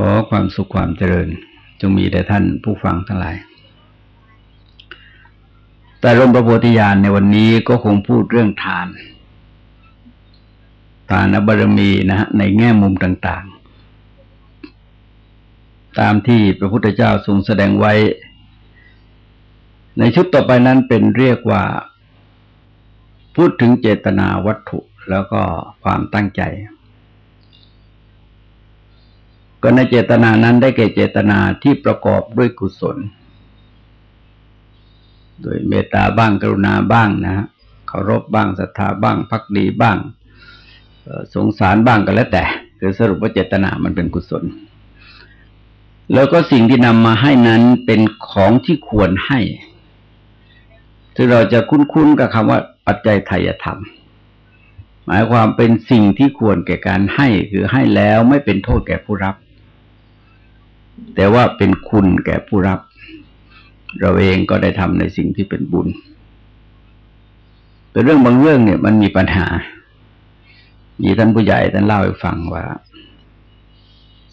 ขอความสุขความเจริญ จงมีแด่ท่านผู้ฟังทั้งหลาย แต่ร่มประโพธิญาณในวันนี้ก็คงพูดเรื่องทาน ทานบารมีนะฮะในแง่มุมต่าง ๆ ตามที่พระพุทธเจ้าทรงแสดงไว้ ในชุดต่อไปนั้นเป็นเรียกว่า พูดถึงเจตนาวัตถุแล้วก็ความตั้งใจ ก็ในเจตนานั้นได้แก่เจตนาที่ประกอบด้วยกุศล โดยเมตตาบ้างกรุณาบ้างนะเคารพบ้างศรัทธาบ้างพักดีบ้างสงสารบ้างก็แล้วแต่คือสรุปว่าเจตนามันเป็นกุศล แล้วก็สิ่งที่นำมาให้นั้นเป็นของที่ควรให้ซึ่งเราจะคุ้นๆกับคำว่าปัจจัยไทยธรรม หมายความเป็นสิ่งที่ควรแก่การให้ คือให้แล้วไม่เป็นโทษแก่ผู้รับ แต่ว่าเป็นคุณแก่ผู้รับ เราเองก็ได้ทำในสิ่งที่เป็นบุญ แต่เรื่องบางเรื่องเนี่ยมันมีปัญหา มีท่านผู้ใหญ่ท่านเล่าให้ฟังว่า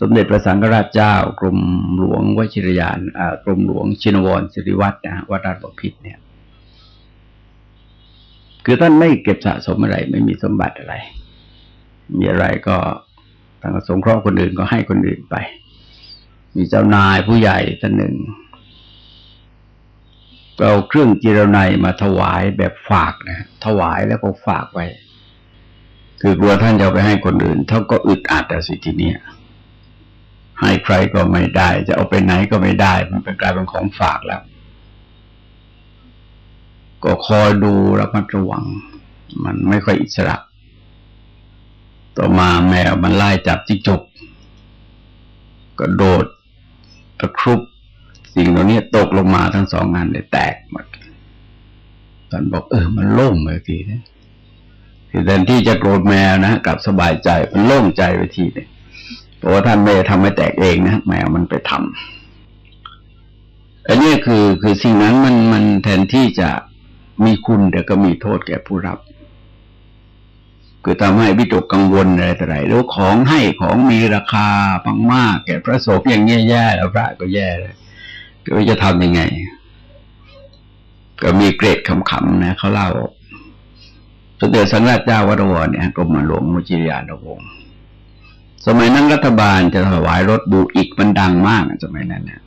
สมเด็จพระสังฆราชเจ้ากรมหลวงวชิรยานกรมหลวงชินวรสิริวัฒนะวัดราชบพิตรเนี่ย คือท่านไม่เก็บสะสมอะไร ไม่มีสมบัติอะไร มีอะไรก็ทางสงเคราะห์คนอื่นก็ให้คนอื่นไป มีเจ้านายผู้ใหญ่ท่านหนึ่งเอาเครื่องจิรนัยมาถวายแบบฝากนะถวายแล้วก็ฝากไว้ คือกลัวท่านจะไปให้คนอื่นท่านก็อึดอัดแต่สิทีนี้ให้ใครก็ไม่ได้ จะเอาไปไหนก็ไม่ได้ มันเป็นกลายเป็นของฝากแล้ว ก็คอยดูระมัดระวัง มันไม่ค่อยอิสระ ต่อมาแมวมันไล่จับจิ้งจกก็โดด ตะครุบสิ่งเหล่านี้ตกลงมาทั้งสองงานเลยแตกหมดท่านบอกเออมันโล่งเลยทีนี้คือแทนที่จะโกรธแมวนะกลับสบายใจมันโล่งใจไปทีนึงเพราะว่าท่านไม่ทำให้แตกเองนะแมวมันไปทำอันนี้คือคือสิ่งนั้นมันมันแทนที่จะมีคุณแต่ก็มีโทษแก่ผู้รับ คือทำให้วิตกกังวลอะไรต่ออะไรแล้วของให้ของมีราคาพังมากแก่พระสงฆ์อย่างแย่ๆแล้วพระก็แย่เลยก็จะทำยังไง ก็มีเกรดขำๆนะเขาเล่าสมเด็จสังฆราชเจ้าวรวรเนี่ยกรมหลวงมุจิริยานวงศ์สมัยนั้นรัฐบาลจะถวายรถบูอีกมันดังมากสมัยนั้นเนี่ย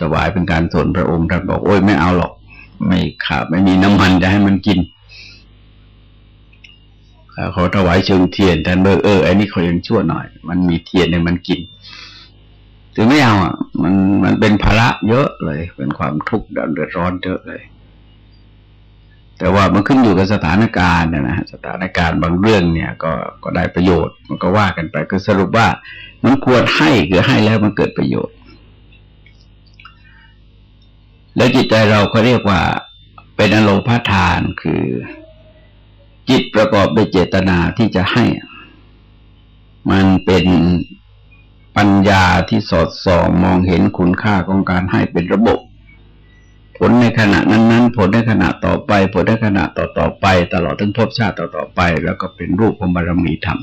ถวายเป็นการสนพระองค์ท่านบอกโอ้ยไม่เอาหรอก ไม่ขาดไม่มีน้ำมันจะให้มันกิน เขาถวายเชิงเทียนท่านเบิกเออไอ้นี่เขายังชั่วหน่อย มันมีเทียนเนี่ยมันกินถึงไม่เอาอะ มันมันเป็นภาระเยอะเลย เป็นความทุกข์เดือดร้อนเยอะเลย แต่ว่ามันขึ้นอยู่กับสถานการณ์นะฮะสถานการณ์บางเรื่องเนี่ย ก็ก็ได้ประโยชน์ มันก็ว่ากันไปคือสรุปว่า มันควรให้คือให้แล้วมันเกิดประโยชน์ แล้วจิตใจเราเขาเรียกว่าเป็นอโลพาทานคือ จิตประกอบด้วยเจตนาที่จะให้ มันเป็นปัญญาที่สอดส่องมองเห็นคุณค่าของการให้เป็นระบบ ผลในขณะนั้นๆผลในขณะต่อไป ผลในขณะต่อต่อไป ตลอดทั้งภพชาติต่อต่อไป แล้วก็เป็นรูปของบารมีธรรม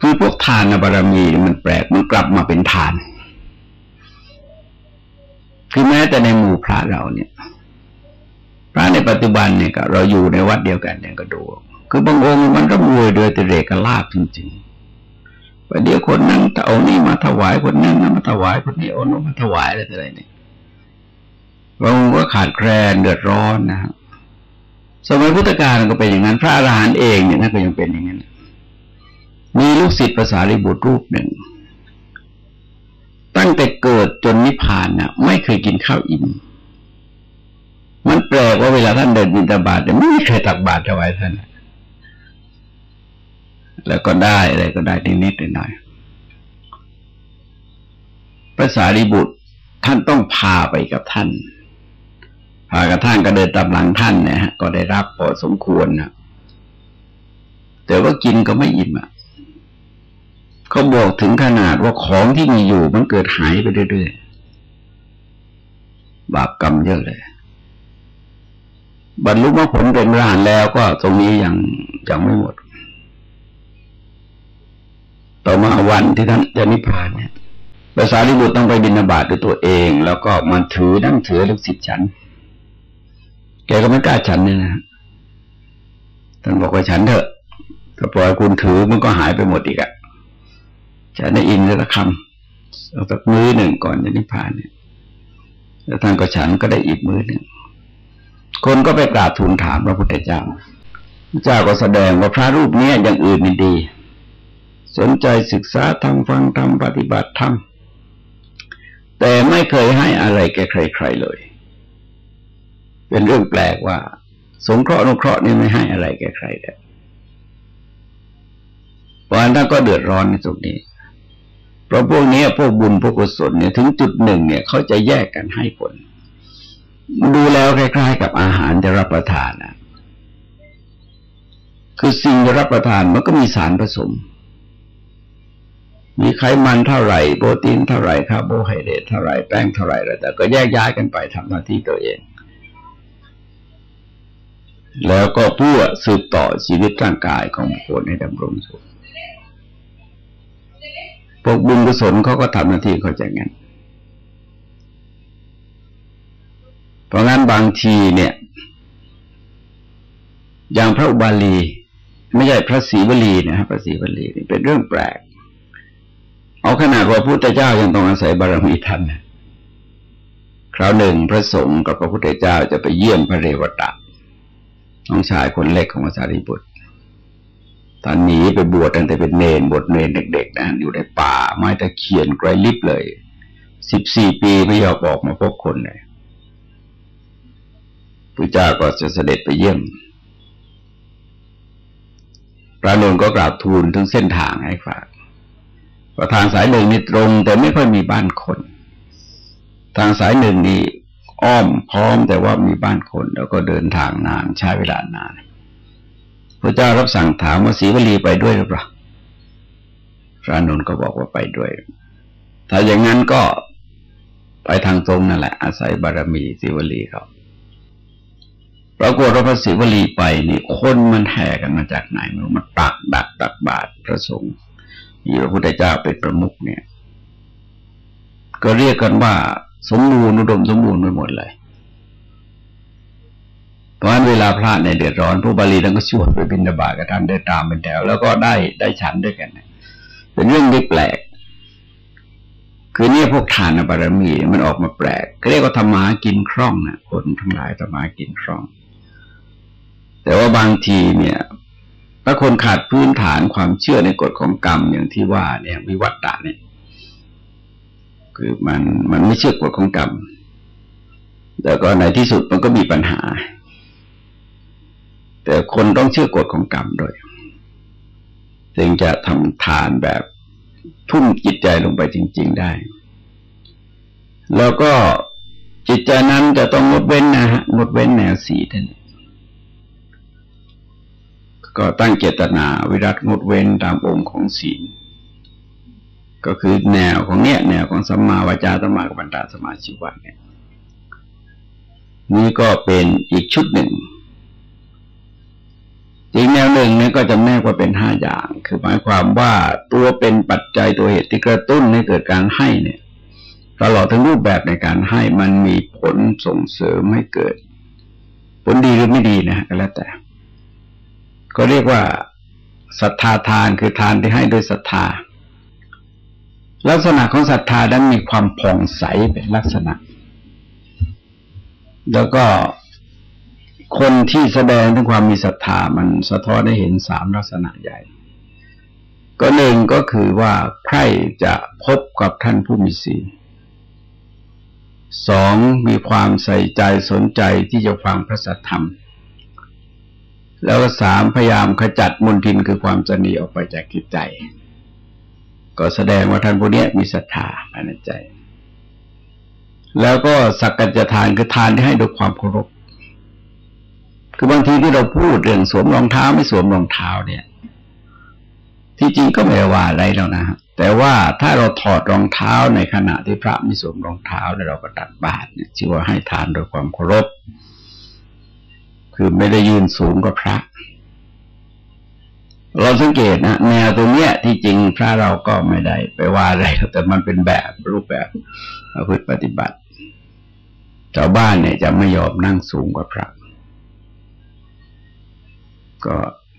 คือพวกทานบารมีมันแปลกมันกลับมาเป็นทาน คือแม้แต่ในหมู่พระเราเนี่ย พระในปัจจุบันเนี่ยเราอยู่ในวัดเดียวกันเนี่ยก็ดู คือบางองค์มันร่ำรวยโดยติเรกลาบจริงๆประเดี๋ยวคนนั้นเอานี่มาถวายคนนั้นมาถวายคนนี้เอาโน้มาถวายอะไรอะไรเนี่ยบางองค์ก็ขาดแคลนเดือดร้อนนะครับสมัยพุทธกาลก็เป็นอย่างนั้น พระอรหันต์เองเนี่ยนั่นก็ยังเป็นอย่างนั้น มีลูกศิษย์ภาษาลิบุตรรูปหนึ่ง ตั้งแต่เกิดจนนิพพานน่ะ ไม่เคยกินข้าวอิ่ม มันแปลกว่าเวลาท่านเดินบินตาบาตไม่มีใครตักบาตรถวายท่าน แล้วก็ได้อะไรก็ได้นิดๆหน่อยๆภาษาริบุตรท่านต้องพาไปกับท่าน พากับท่านก็เดินตามหลังท่านเนี่ยฮะ ก็ได้รับพอสมควรนะแต่ว่ากินก็ไม่อิ่มอะเขาบอกถึงขนาดว่าของที่มีอยู่มันเกิดหายไปเรื่อยๆ บาปกรรมเยอะเลย บรรลุมรรคผลเป็นพระอรหันต์แล้วก็ตรงนี้ยังยังไม่หมด ต่อมาวันที่ท่านจะนิพพานเนี่ยภาษาลิบุตรต้องไปบินาบาตด้วยตัวเอง แล้วก็มันถือนั่งถือลูกศิษย์ฉัน แกก็ไม่กล้าฉันเนี่ยนะท่านบอกว่าฉันเถอะถ้าปล่อยคุณถือมันก็หายไปหมดอีกอะฉันได้อินแล้วคำเอาสักมือหนึ่งก่อนจะนิพพานเนี่ยแล้วท่านก็ฉันก็ได้อีกมือหนึ่ง คนก็ไปกราบทูลถามพระพุทธเจ้า พระเจ้าก็แสดงว่าพระรูปนี้อย่างอื่นนี่ดี สนใจศึกษาทำฟังทำปฏิบัติทำแต่ไม่เคยให้อะไรแก่ใคร ๆเลย เป็นเรื่องแปลกว่า สงเคราะห์นุเคราะห์นี่ไม่ให้อะไรแก่ใครเลยวันท่านก็เดือดร้อนในตรงนี้ เพราะพวกนี้พวกบุญพวกกุศลเนี่ยถึงจุดหนึ่งเนี่ยเขาจะแยกกันให้ผล ดูแล้วคล้ายๆกับอาหารจะรับประทานนะคือสิ่งจะรับประทานมันก็มีสารผสม มีไขมันเท่าไหร่โปรตีนเท่าไหร่คาร์โบไฮเดรตเท่าไหร่แป้งเท่าไหร่แล้วแต่ก็แยกย้ายกันไปทำหน้าที่ตัวเอง แล้วก็เพื่อสืบต่อชีวิตร่างกายของบุคคลให้ดำรงสุขพวกบุญกุศลเขาก็ทำหน้าที่เขาจะงั้น เพราะงั้นบางทีเนี่ย อย่างพระอุบาลี ไม่ใช่พระศรีวลีนะครับพระศรีวลีนี่เป็นเรื่องแปลก เอาขนาดว่าพระพุทธเจ้ายังต้องอาศัยบารมีท่านนะคราวหนึ่งพระสงฆ์กับพระพุทธเจ้าจะไปเยี่ยมพระเรวตะน้องชายคนเล็กของพระสารีบุตรตอนหนีไปบวชตั้งแต่เป็นเนนบวชเนนเด็กๆนะอยู่ในป่า ไม้ตะเคียนไกลลิบเลยสิบสี่ปีไม่ยอมบอกมาพบคนเลย พระเจ้าก็จะเสด็จไปเยี่ยมพระนนก็กราบทูลถึงเส้นทางให้ฝากว่าทางสายหนึ่งนี่ตรง แต่ไม่ค่อยมีบ้านคน ทางสายหนึ่งนี่อ้อมพร้อมแต่ว่ามีบ้านคน แล้วก็เดินทางนานใช้เวลานาน พระเจ้ารับสั่งถามว่าศรีวลีไปด้วยหรือเปล่าพระนนก็บอกว่าไปด้วย ถ้าอย่างนั้นก็ไปทางตรงนั่นแหละ อาศัยบารมีศีวลีเขา ปรากฏว่าพระศรีวลีไปนี่คนมันแห่กันมาจากไหนมันมาตักดักตักบาตรพระสงฆ์มีพระพุทธเจ้าเป็นประมุขเนี่ย ก็เรียกกันว่า สมบูรณ์อุดมสมบูรณ์ไปหมดเลยเพราะฉะนั้นเวลาพระในเดือดร้อนผู้บาลีท่านก็ชวนไปบินบาตกับท่านได้ตามเป็นแถว แล้วก็ได้ได้ฉันด้วยกันเป็นเรื่องที่แปลก คือเนี่ยพวกทานบารมีมันออกมาแปลกเรียกว่าธรรมากินคล่องนะคนทั้งหลายธรรมากินคล่อง แต่ว่าบางทีเนี่ยถ้าคนขาดพื้นฐานความเชื่อในกฎของกรรมอย่างที่ว่าเนี่ยวิวัตตาเนี่ย คือมันมันไม่เชื่อกฎของกรรมแล้วก็ในที่สุดมันก็มีปัญหา แต่คนต้องเชื่อกฎของกรรมด้วยจึงจะทำทานแบบทุ่มจิตใจลงไปจริง ๆได้ แล้วก็จิตใจนั้นจะต้องงดเว้นนะฮะงดเว้นแนวสีท่าน ก็ตั้งเจตนาวิรัตงดเว้นตามองค์ของศีล ก็คือแนวของเนี้ยแนวของสัมมาวจาสัมมากัมมันตาสมาชิวะเนี่ยนี่ก็เป็นอีกชุดหนึ่ง อีกแนวหนึ่งเนี่ยก็จะแนกว่าเป็นห้าอย่าง คือหมายความว่าตัวเป็นปัจจัยตัวเหตุที่กระตุ้นให้เกิดการให้เนี่ยตลอดทั้งรูปแบบในการให้มันมีผลส่งเสริมให้เกิด ผลดีหรือไม่ดีนะก็แล้วแต่ ก็เรียกว่าศรัทธาทานคือทานที่ให้ด้วยศรัทธา ลักษณะของศรัทธานั้นมีความผ่องใสเป็นลักษณะ แล้วก็คนที่แสดงถึงความมีศรัทธามันสะท้อนได้เห็นสามลักษณะใหญ่ ก็หนึ่งก็คือว่าใครจะพบกับท่านผู้มีศีลสองมีความใส่ใจสนใจที่จะฟังพระสัทธรรม แล้วก็สามพยายามขจัดมลทินคือความจนีออกไปจากจิตใจ ก็แสดงว่าท่านผู้นี้มีศรัทธาภายในใจ แล้วก็สักกัจจทานคือทานที่ให้ด้วยความเคารพคือบางทีที่เราพูดเรื่องสวมรองเท้าไม่สวมรองเท้าเนี่ย ที่จริงก็ไม่ว่าอะไรแล้วนะแต่ว่าถ้าเราถอดรองเท้าในขณะที่พระไม่สวมรองเท้าแล้วเราก็ตัดบาตรเนี่ยชื่อว่าให้ทานโดยความเคารพ คือไม่ได้ยืนสูงกว่าพระ เราสังเกตนะแนวตัวเนี้ยที่จริงพระเราก็ไม่ได้ไปว่าอะไรแต่มันเป็นแบบรูปแบบประพฤติปฏิบัติชาวบ้านเนี่ยจะไม่ยอมนั่งสูงกว่าพระ ก็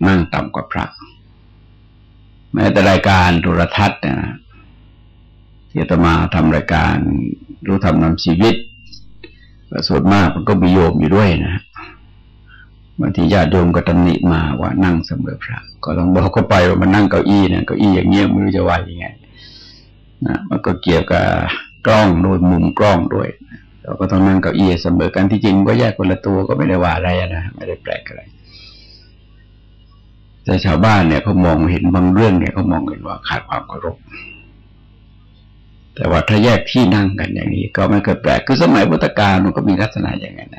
นั่งต่ำกว่าพระ แม้แต่รายการโทรทัศน์เนี่ยนะที่ตมาทำรายการรู้ทำนำชีวิตส่วนมากมันก็มีโยมอยู่ด้วยนะ บางทีญาติโยมก็ตำหนิมาว่านั่งเสมอพระ ก็ต้องบอกเขาไปว่ามันนั่งเก้าอี้นี่ยเก้าอี้อย่างเงี้ยไม่รู้จะว่ายังไงนะมันก็เกี่ยวกับกล้องด้วยมุมกล้องด้วยเราก็ต้องนั่งเก้าอี้เสมอกันที่จริงก็แยกคนละตัวก็ไม่ได้ว่าอะไรนะไม่ได้แปลกอะไรแต่ชาวบ้านเนี่ยเขามองเห็นบางเรื่องเนี่ยเขามองเห็นว่าขาดความเคารพแต่ว่าถ้าแยกที่นั่งกันอย่างนี้ ก็ไม่เกิดแปลกคือสมัยพุทธกาลมันก็มีลักษณะอย่างนั้น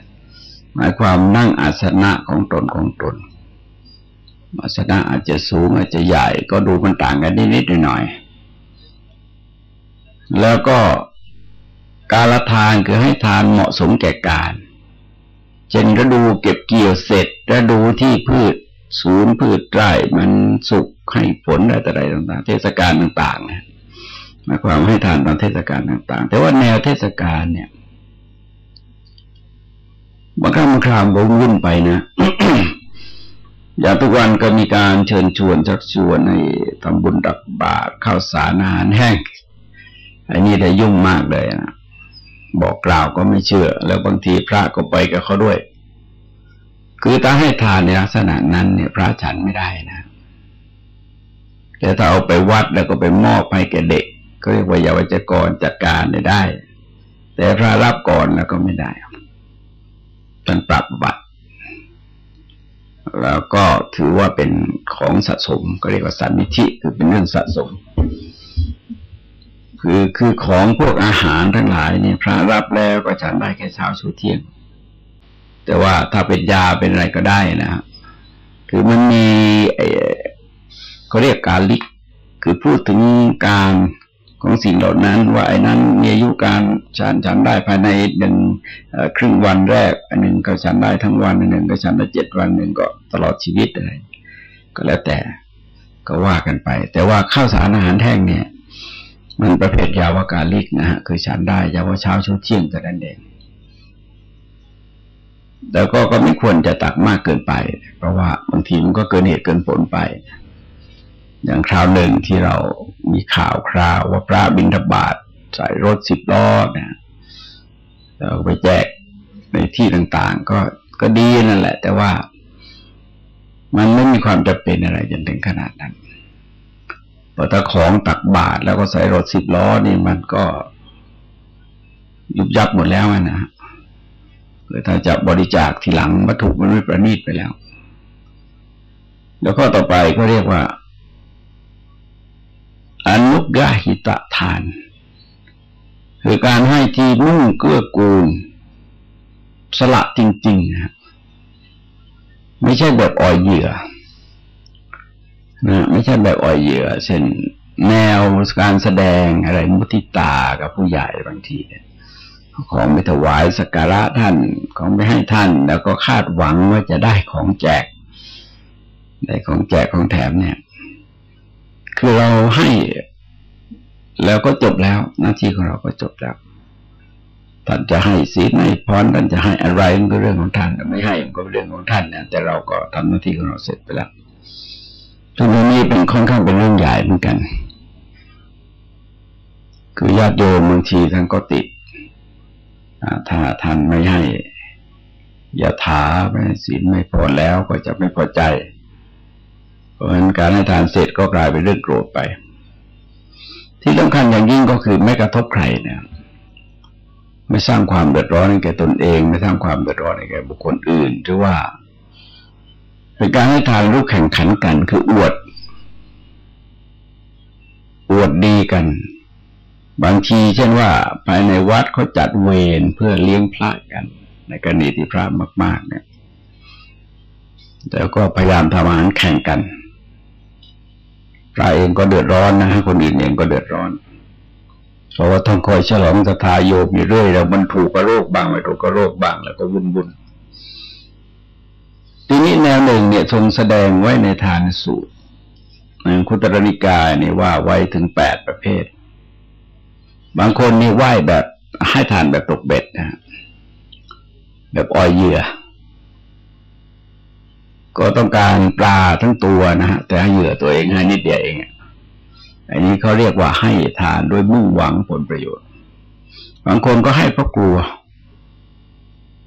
หมายความนั่งอาสนะของตนของตน อาสนะอาจจะสูงอาจจะใหญ่ ก็ดูมันต่างกันนิดๆหน่อยๆแล้วก็การละทานคือให้ทานเหมาะสมแก่การ เช่นฤดูเก็บเกี่ยวเสร็จฤดูที่พืชศูนย์พืชไร่มันสุกให้ผลอะไรต่างๆ เทศกาลต่างๆนะหมายความให้ทานตอนเทศกาลต่าง ๆ แต่ว่าแนวเทศกาลเนี่ย บางครั้งบางคราวก็วุ่นไปนะอย่างทุกวันก็มีการเชิญชวนชักชวนให้ทำบุญดับบาตรข้าวสารอาหารแห้งอันนี้ได้ยุ่งมากเลยนะบอกกล่าวก็ไม่เชื่อ แล้วบางทีพระก็ไปกับเขาด้วย คือถ้าให้ทานในลักษณะนั้นเนี่ย พระฉันไม่ได้นะแต่ถ้าเอาไปวัดแล้วก็ไปมอบให้แก่เด็กก็เรียกว่าเยาวจกรจัดการได้ แต่พระรับก่อนแล้วก็ไม่ได้ ต้องปรับบัตรแล้วก็ถือว่าเป็นของสะสม ก็เรียกว่าสันนิธิคือเป็นเรื่องสะสม คือคือของพวกอาหารทั้งหลายเนี่ยพระรับแล้วก็ฉันได้แค่เช้าชูเที่ยง แต่ว่าถ้าเป็นยาเป็นอะไรก็ได้นะคือมันมีเขาเรียกการลิก คือพูดถึงการ ของสิ่งเหล่านั้น ว่าไอ้นั้นมีอายุการฉันฉันได้ภายในหนึ่งครึ่งวันแรกอันหนึ่งก็ฉันได้ทั้งวันอันหนึ่งก็ฉันได้เจ็ดวันหนึ่งก็ตลอดชีวิตอะไรก็แล้วแต่ก็ว่ากันไป แต่ว่าข้าวสารอาหารแห้งเนี่ย มันประเภทยาวกาลิกนะฮะคือฉันได้ยาวเช้าช่วงเที่ยงแต่นั้นเองแล้วก็ก็ไม่ควรจะตักมากเกินไป เพราะว่าบางทีมันก็เกินเหตุเกินผลไป อย่างคราวหนึ่งที่เรามีข่าวคราวว่าพระบินทบาทใส่รถสิบล้อเนี่ยเราไปแจกในที่ต่างๆ ก็ก็ดีนั่นแหละ แต่ว่ามันไม่มีความจำเป็นอะไรจนถึงขนาดนั้นพอถ้าของตักบาทแล้วก็ใส่รถสิบล้อนี่มันก็ยุบยับหมดแล้วนะหรือถ้าจะบริจาคทีหลังวัตถุมันไม่ประณีตไปแล้ว แล้วก็ต่อไปก็เรียกว่า อนุกาหิตะทาน คือการให้ที่มุ่งเกื้อกูล สละจริงๆนะไม่ใช่แบบอ่อยเหยื่อนะไม่ใช่แบบอ่อยเหยื่อเช่นแนวการแสดงอะไรมุทิตากับผู้ใหญ่บางทีเนี่ยของไปถวายสักการะท่านของไปให้ท่าน แล้วก็คาดหวังว่าจะได้ของแจก ได้ของแจกของแถมเนี่ย คือเราให้แล้วก็จบแล้ว หน้าที่ของเราก็จบแล้วท่านจะให้ศีลให้พรท่านจะให้อะไรมันก็เรื่องของท่านไม่ให้มันก็เรื่องของท่านนะแต่เราก็ทำหน้าที่ของเราเสร็จไปแล้วตรงนี้เป็นค่อนข้างเป็นเรื่องใหญ่เหมือนกัน คือญาติโยมบางทีท่านก็ติดถ้าท่านไม่ให้อย่าถาไม่ศีลไม่พอแล้วก็จะไม่พอใจ ราะฉะนั้นการให้ทานเสร็จก็กลายเป็นเรื่องโกรธไป ที่สำคัญอย่างยิ่งก็คือไม่กระทบใครเนี่ยไม่สร้างความเดือดร้อนให้แก่ตนเอง ไม่สร้างความเดือดร้อนให้แก่บุคคลอื่นหรือว่าเป็นการให้ทานรูปแข่งขันกันคืออวด อวดดีกัน บางทีเช่นว่า ภายในวัดเขาจัดเวรเพื่อเลี้ยงพระกัน ในกรณีที่พระมาก ๆ เนี่ยแต่ก็พยายามทำอาหารแข่งกัน พระเองก็เดือดร้อนนะฮะคนอื่นเองก็เดือดร้อน เพราะว่าต้องคอยฉลองสถาโยมอยู่เรื่อยแล้วมันถูกกระโรคบ้างไม่ถูกกระโรคบ้างแล้วก็วุ่นวุ่นทีนี้แนวหนึ่งเนี่ยทรงแสดงไว้ในทานสูตรในคุตรนิกายเนี่ยว่าไว้ถึงแปดประเภท บางคนนี่ไหว้แบบให้ทานแบบตกเบ็ดนะแบบอ้อยเยื่อ ก็ต้องการปลาทั้งตัวนะฮะแต่ให้เหยื่อตัวเองให้นิดเดียวเองอันนี้เขาเรียกว่าให้ทานโดยมุ่งหวังผลประโยชน์ บางคนก็ให้เพราะกลัว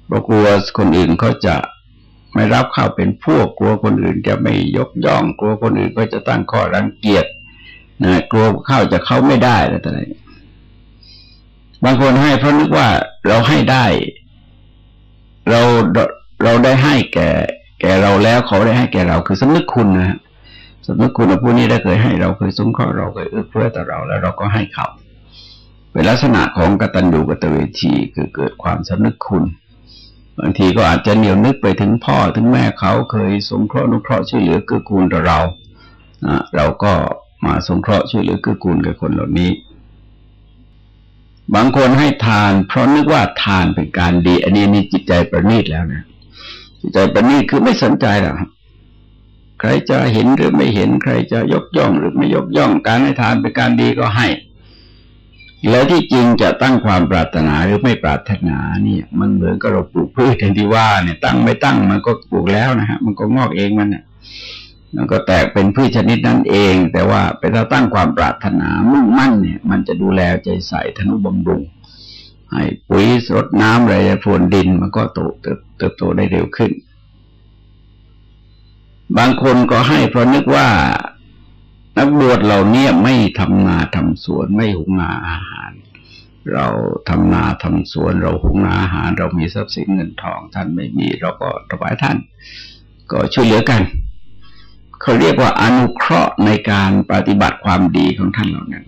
เพราะกลัวคนอื่นเขาจะไม่รับเข้าเป็นพวกกลัวคนอื่นจะไม่ยกย่อง กลัวคนอื่นก็จะตั้งข้อรังเกียจนะกลัวเข้าจะเข้าไม่ได้อะไรบางคนให้เพราะนึกว่าเราให้ได้ เราเราได้ให้แก่ แก่เราแล้วเขาได้ให้แก่เราคือสำนึกคุณนะสำนึกคุณผู้นี้ได้เคยให้เราเคยสงเคราะห์เราเคยเอื้อเฟื้อต่อเราแล้วเราก็ให้เขาเป็นลักษณะของกตัญญูกตเวทีคือเกิดความสำนึกคุณบางทีก็อาจจะเหนียวนึกไปถึงพ่อถึงแม่เขาเคยสงเคราะห์นุเคราะห์ช่วยเหลือเกื้อกูลต่อเราเราก็มาสงเคราะห์ช่วยเหลือเกื้อกูลกับคนเหล่านี้ บางคนให้ทาน เพราะนึกว่าทานเป็นการดี อันนี้นี่จิตใจประณีตแล้วนะ ใจประณีตคือไม่สนใจหรอกใครจะเห็นหรือไม่เห็น ใครจะยกย่องหรือไม่ยกย่อง การให้ทานเป็นการดีก็ให้ แล้วที่จริงจะตั้งความปรารถนาหรือไม่ปรารถนาเนี่ย มันเหมือนกับเราปลูกพืชอย่างที่ว่าเนี่ย ตั้งไม่ตั้งมันก็ปลูกแล้วนะฮะมันก็งอกเองมันเนี่ยมันก็แตกเป็นพืชชนิดนั้นเอง แต่ว่าไปถ้าตั้งความปรารถนามุ่งมั่นเนี่ย มันจะดูแลใจใส่ธนุบำรุง ให้ปุ๋ยรดน้ำอะไรพรวนดินมันก็โตเติบโตได้เร็วขึ้น บางคนก็ให้เพราะนึกว่านักบวชเราเนี่ยไม่ทำนาทำสวนไม่หุงนาอาหาร เราทำนาทำสวน เราหุงนาอาหาร เรามีทรัพย์สินเงินทอง ท่านไม่มี เราก็ถวายท่าน ก็ช่วยเหลือกันเขาเรียกว่าอนุเคราะห์ในการปฏิบัติความดีของท่านเหล่านั้น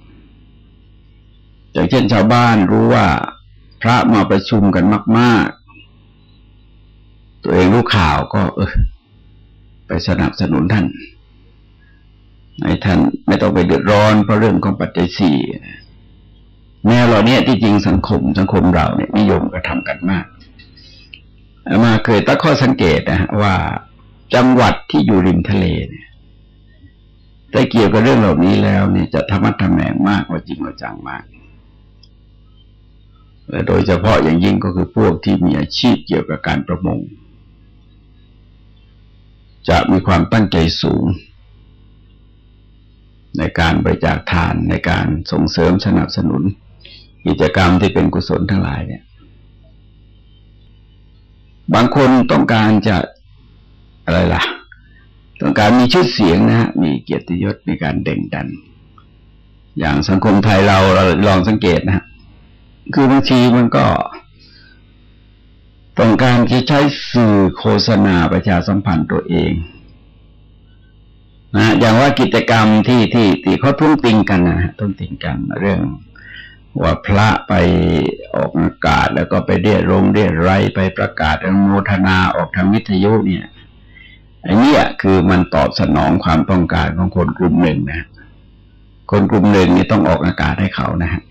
อย่างเช่นชาวบ้านรู้ว่า พระมาประชุมกันมาก ๆ ตัวเองรู้ข่าวก็ เออ ไปสนับสนุนท่านให้ท่านไม่ต้องไปเดือดร้อนเพราะเรื่องของปัจจัยสี่แนวเหล่านี้ที่จริงสังคมสังคมเราเนี่ยนิยมกระทำกันมาก มาเคยตั้งข้อสังเกตนะฮะว่าจังหวัดที่อยู่ริมทะเลเนี่ยได้เกี่ยวกับเรื่องเหล่านี้แล้วเนี่ยจะธรรมะทำแมงมากว่าจริงว่าจังมาก โดยเฉพาะอย่างยิ่งก็คือพวกที่มีอาชีพเกี่ยวกับการประมง จะมีความตั้งใจสูง ในการบริจาคทานในการส่งเสริมสนับสนุน กิจกรรมที่เป็นกุศลทั้งหลายเนี่ย บางคนต้องการจะอะไรล่ะ ต้องการมีชื่อเสียงนะฮะมีเกียรติยศในการเด่งดัน อย่างสังคมไทยเราเราลองสังเกตนะฮะ คือบางทีมันก็ต้องการที่ใช้สื่อโฆษณาประชาสัมพันธ์ตัวเองนะอย่างว่ากิจกรรมที่ที่ที่เขาทุ่งติงกันนะทุ่งติงกัน เรื่องว่าพระไปออกอากาศ แล้วก็ไปเรียรงเรียไรไปประกาศอนุโมทนาออกทางวิทยุเนี่ยไอันนี้คือมันตอบสนองความต้องการของคนกลุ่มหนึ่งนะ คนกลุ่มหนึ่งนี่ต้องออกอากาศให้เขานะฮะ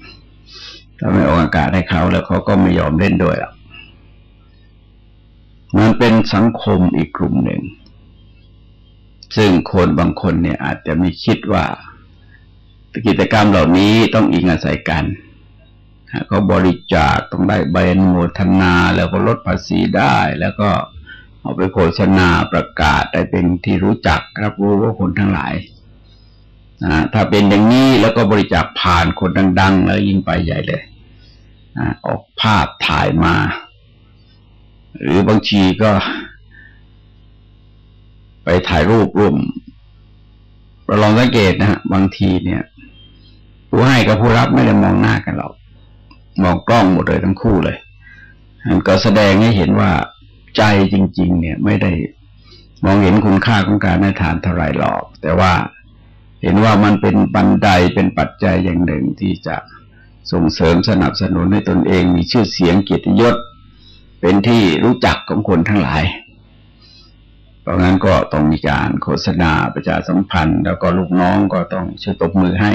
ถ้าไม่ออกอากาศให้เขาแล้วเขาก็ไม่ยอมเล่นด้วยหรอกมันเป็นสังคมอีกกลุ่มหนึ่ง ซึ่งคนบางคนเนี่ยอาจจะมีคิดว่ากิจกรรมเหล่านี้ต้องอิงอาศัยกันเขาบริจาคต้องได้ใบอนุโมทนา แล้วก็ลดภาษีได้ แล้วก็เอาไปโฆษณาประกาศได้เป็นที่รู้จักรับรู้ว่าคนทั้งหลาย นะถ้าเป็นอย่างนี้แล้วก็บริจาคผ่านคนดัง ๆ แล้วยิ่งไปใหญ่เลยนะออกภาพถ่ายมา หรือบางทีก็ ไปถ่ายรูปร่วมเราลองสังเกตนะฮะบางทีเนี่ย ผู้ให้กับผู้รับไม่ได้มองหน้ากันหรอกมองกล้องหมดเลยทั้งคู่เลยมันก็แสดงให้เห็นว่าใจจริง ๆ เนี่ย ไม่ได้มองเห็นคุณค่าของการให้ทานเท่าไรหรอก แต่ว่า เห็นว่ามันเป็นบันไดเป็นปัจจัยอย่างหนึ่งที่จะส่งเสริมสนับสนุนให้ตนเองมีชื่อเสียงเกียรติยศ เป็นที่รู้จักของคนทั้งหลายเพราะงั้นก็ต้องมีการโฆษณาประชาสัมพันธ์ แล้วก็ลูกน้องก็ต้องช่วยตบมือให้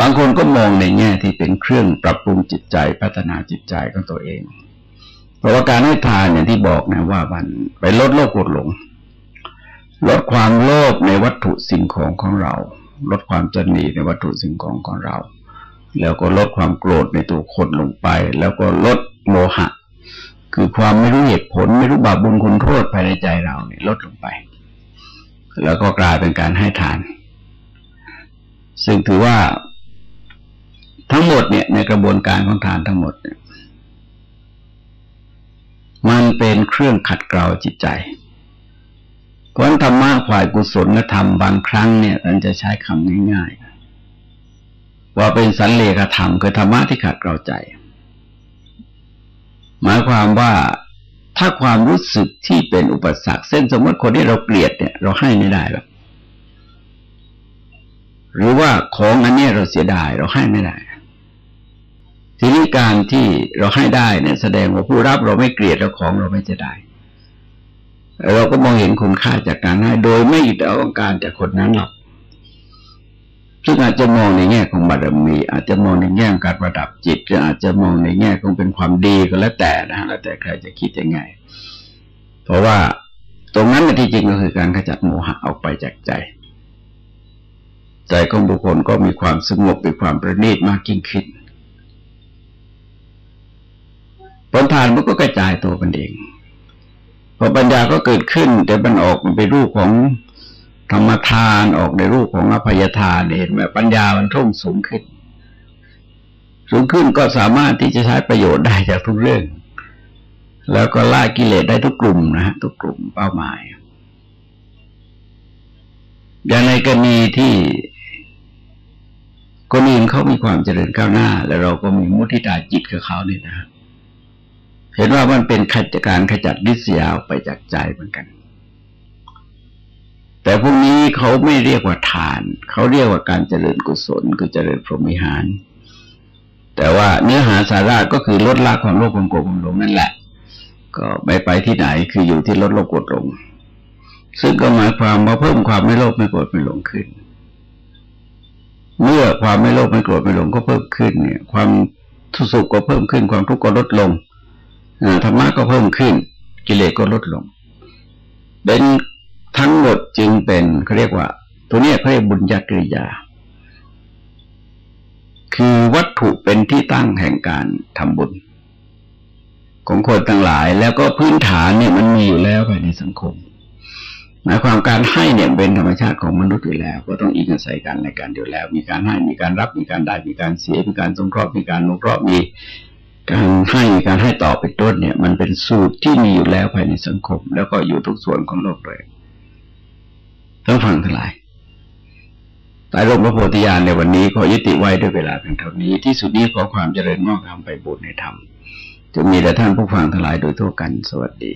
บางคนก็มองในแง่ที่เป็นเครื่องปรับปรุงจิตใจพัฒนาจิตใจของตัวเอง เพราะว่าการให้ทานอย่างที่บอกนะว่ามันไปลดโลกกดหลง ลดความโลภในวัตถุสิ่งของของเรา ลดความจนีในวัตถุสิ่งของของเรา แล้วก็ลดความโกรธในตัวคนลงไป แล้วก็ลดโมหะ คือความไม่รู้เหตุผลไม่รู้บาปบุญคุณโทษภายในใจเราเนี่ยลดลงไป แล้วก็กลายเป็นการให้ทาน ซึ่งถือว่าทั้งหมดเนี่ยในกระบวนการของทานทั้งหมดมันเป็นเครื่องขัดเกลาจิตใจ เพราะธรรมะฝ่ายกุศลธรรมบางครั้งเนี่ยมันจะใช้คำง่าย ๆ ว่าเป็นสันเลขธรรมคือธรรมะที่ขัดเกลาใจ หมายความว่าถ้าความรู้สึกที่เป็นอุปสรรคเส้นสมมติคนที่เราเกลียดเนี่ย เราให้ไม่ได้หรอกหรือว่าของอันนี้เราเสียดายเราให้ไม่ได้ ทีนี้การที่เราให้ได้เนี่ยแสดงว่าผู้รับเราไม่เกลียดแล้วของเราไม่จะได้ เราก็มองเห็นคุณค่าจากการให้โดยไม่ต้องการจากคนนั้นหรอกซึ่งอาจจะมองในแง่ของบารมี อาจจะมองในแง่การประดับจิตหรืออาจจะมองในแง่ของเป็นความดีก็แล้วแต่นะแล้วแต่ใครจะคิดยังไง เพราะว่าตรงนั้นที่จริงก็คือการขจัดโมหะออกไปจากใจ ใจของบุคคลก็มีความสงบมีความประณีตมากยิ่งขึ้นผลทานมันก็กระจายตัวกันเอง พอปัญญาก็เกิดขึ้น แต่มันออกมันเป็นรูปของธรรมทานออกในรูปของอภัยทานเห็นไหมปัญญามันท่งสูงขึ้น สูงขึ้นก็สามารถที่จะใช้ประโยชน์ได้จากทุกเรื่อง แล้วก็ล่ากิเลสได้ทุกกลุ่มนะฮะทุกกลุ่มเป้าหมาย อย่างในกรณีที่คนอื่นเขามีความเจริญก้าวหน้า แล้วเราก็มีมุทิตาจิตกับเขาเนี่ยนะ เห็นว่ามันเป็นขจการขจัดดิสยาไปจากใจเหมือนกัน แต่พวกนี้เขาไม่เรียกว่าทาน เขาเรียกว่าการเจริญกุศล คือเจริญพรหมิหาร แต่ว่าเนื้อหาสาระก็คือลดละความโลภความโกรธความหลงนั่นแหละ ก็ไม่ไปที่ไหนคืออยู่ที่ลดโลภโกรธหลง ซึ่งก็หมายความว่าเพิ่มความไม่โลภไม่โกรธไม่หลงขึ้น เมื่อความไม่โลภไม่โกรธไม่หลงก็เพิ่มขึ้นเนี่ย ความทุสุขก็เพิ่มขึ้นความทุกข์ก็ลดลง ธรรมะก็เพิ่มขึ้น กิเลสก็ลดลง เป็นทั้งหมดจึงเป็นเขาเรียกว่า ตัวนี้เขาเรียกบุญญากริยา คือวัตถุเป็นที่ตั้งแห่งการทำบุญ ของคนทั้งหลาย แล้วก็พื้นฐานเนี่ยมันมีอยู่แล้วภายในสังคมหมายความการให้เนี่ยเป็นธรรมชาติของมนุษย์อยู่แล้ว ก็ต้องอิงอาศัยกันในการเดียวแล้ว มีการให้มีการรับมีการได้มีการเสียมีการสงเคราะห์มีการนุเคราะห์มี การให้การให้ต่อเป็นต้นเนี่ย มันเป็นสูตรที่มีอยู่แล้วภายในสังคม แล้วก็อยู่ทุกส่วนของโลกเลยต้องฟังทั้งหลายใต้ร่มพระโพธิญาณในวันนี้ขอยุติไว้ด้วยเวลาเพียงเท่านี้ ที่สุดนี้ขอความเจริญงอกงามไปบุญในธรรมจะมีแต่ท่านผู้ฟังทั้งหลายโดยทั่วกันสวัสดี